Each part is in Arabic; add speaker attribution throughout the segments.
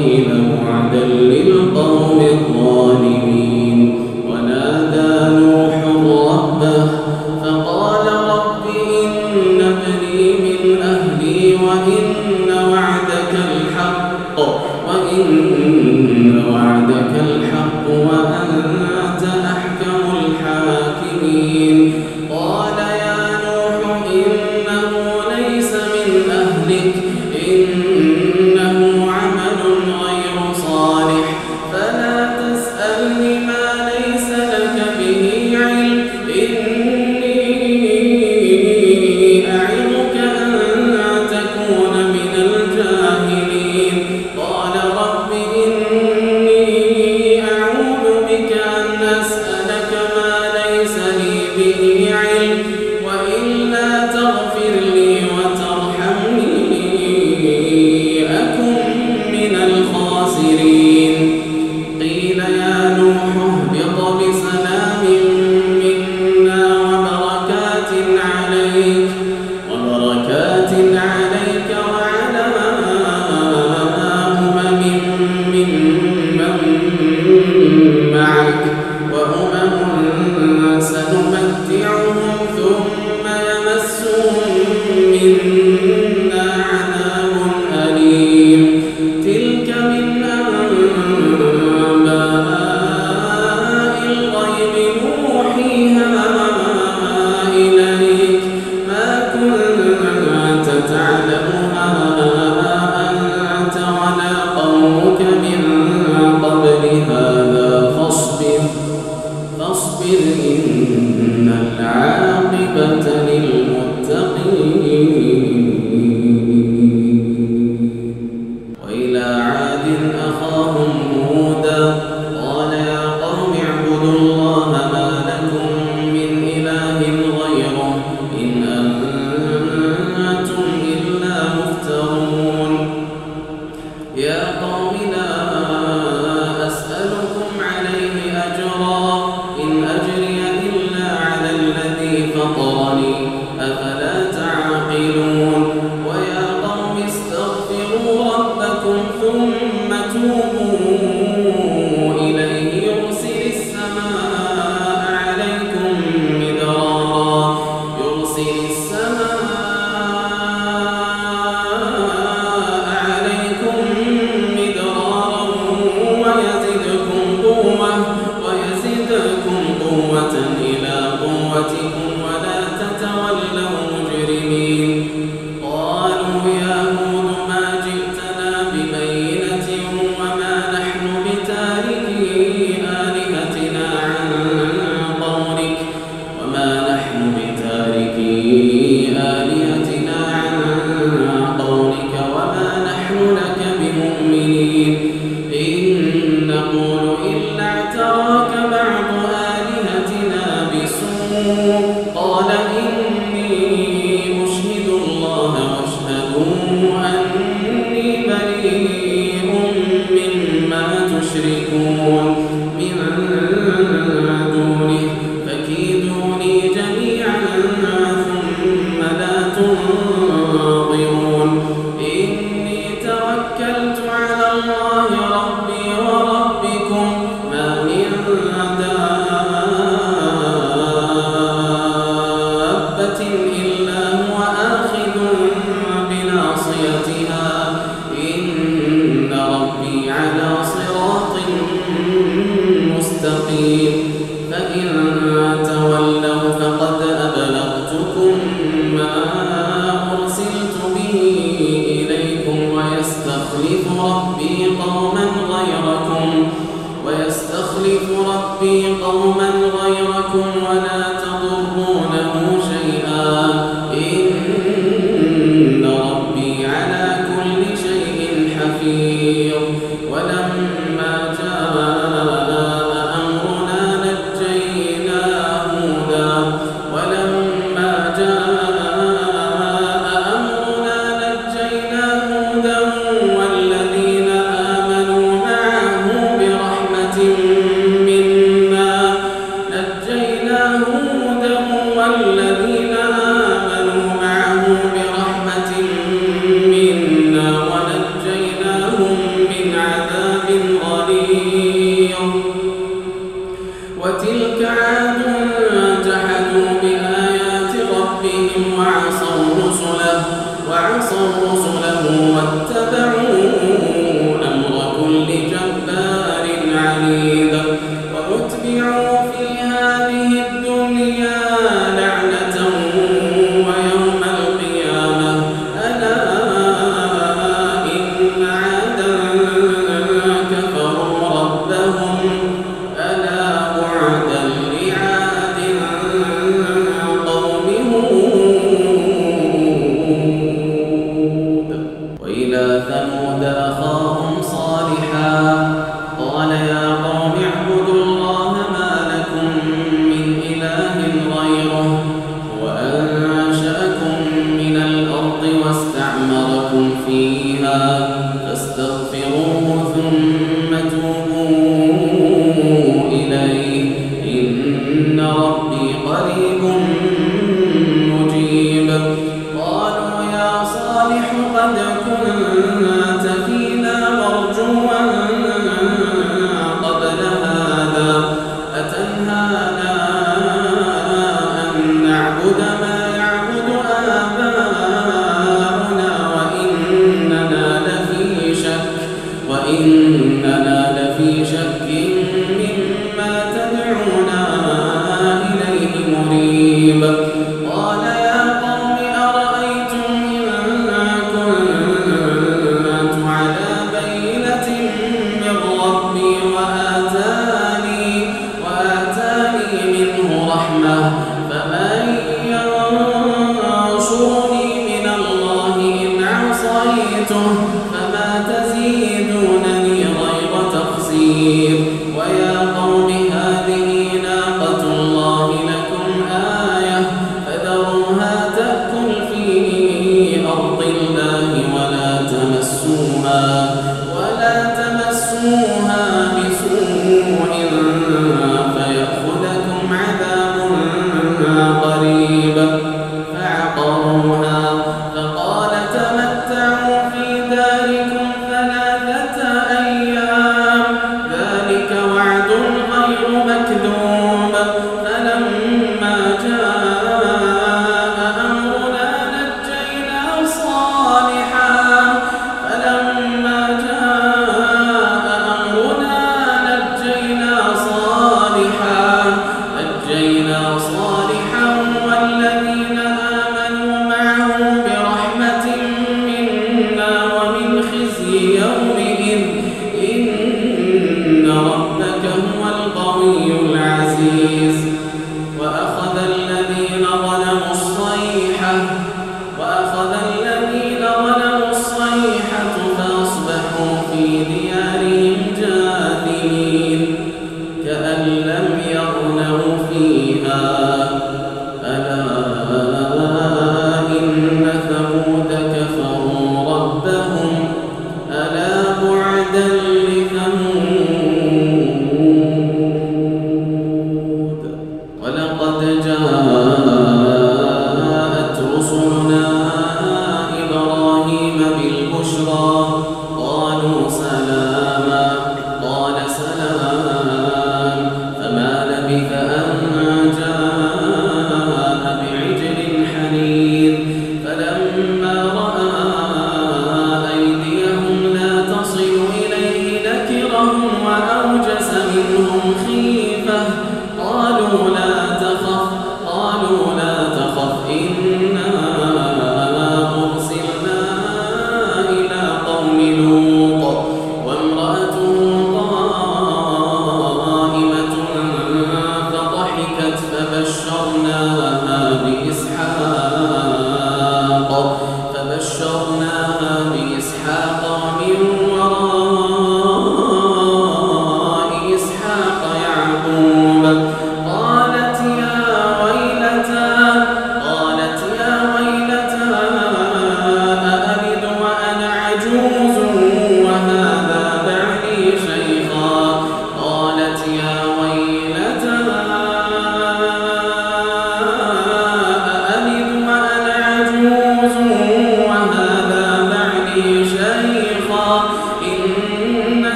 Speaker 1: ولما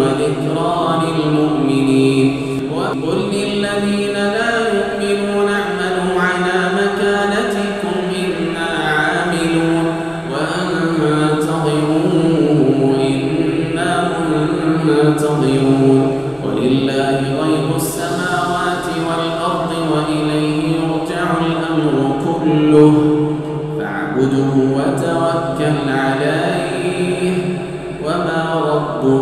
Speaker 1: وذكرى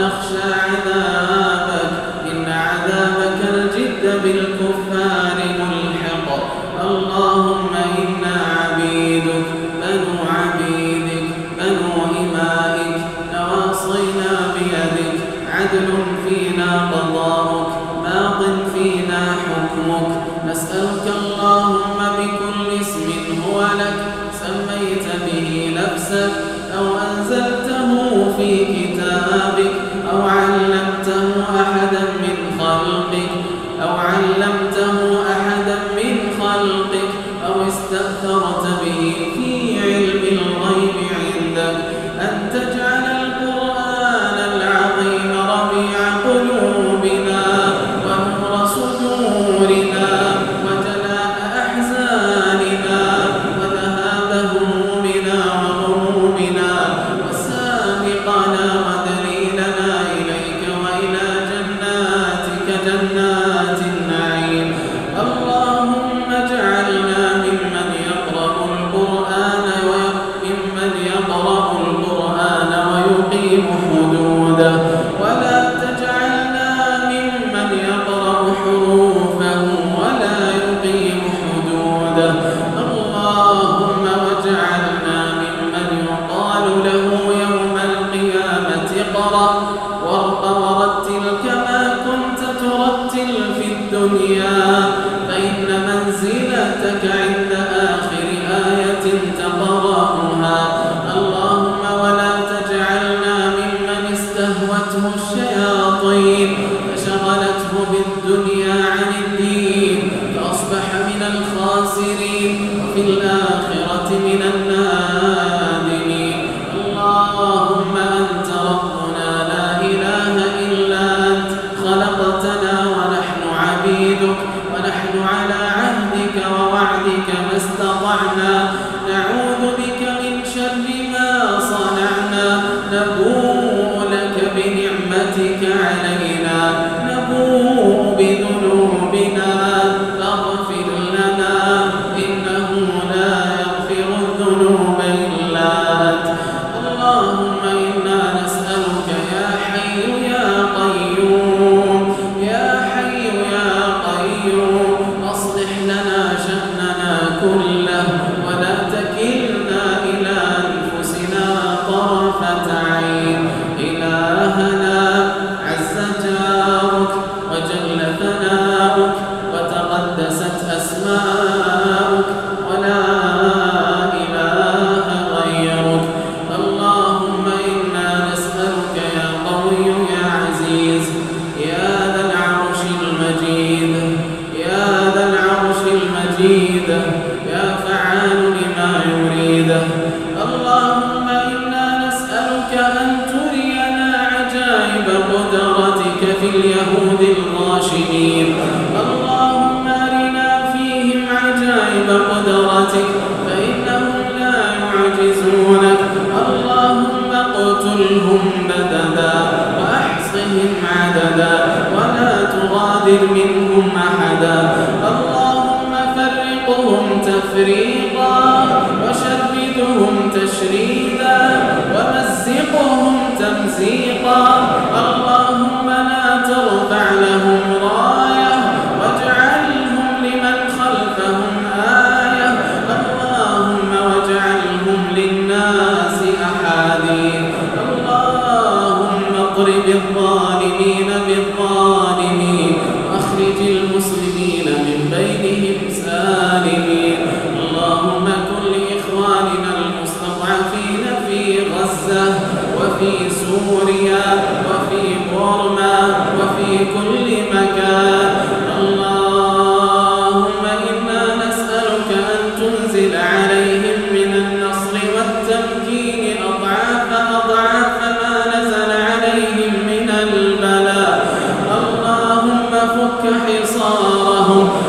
Speaker 1: نخشى في كتاب اللهم اقتلهم بددا وأحصهم عددا ولا تغادر منهم أحدا. اللهم فرقهم تفريقا وشردهم تشريدا ومزقهم تمزيقا. اللهم لا ترفع لهم رايا واضرب الظالمين بالظالمين واخرج المسلمين من بينهم سالمين. اللهم كن لإخواننا المستضعفين في غزة وفي سوريا وفي بورما وفي كل مكان. اللهم estavam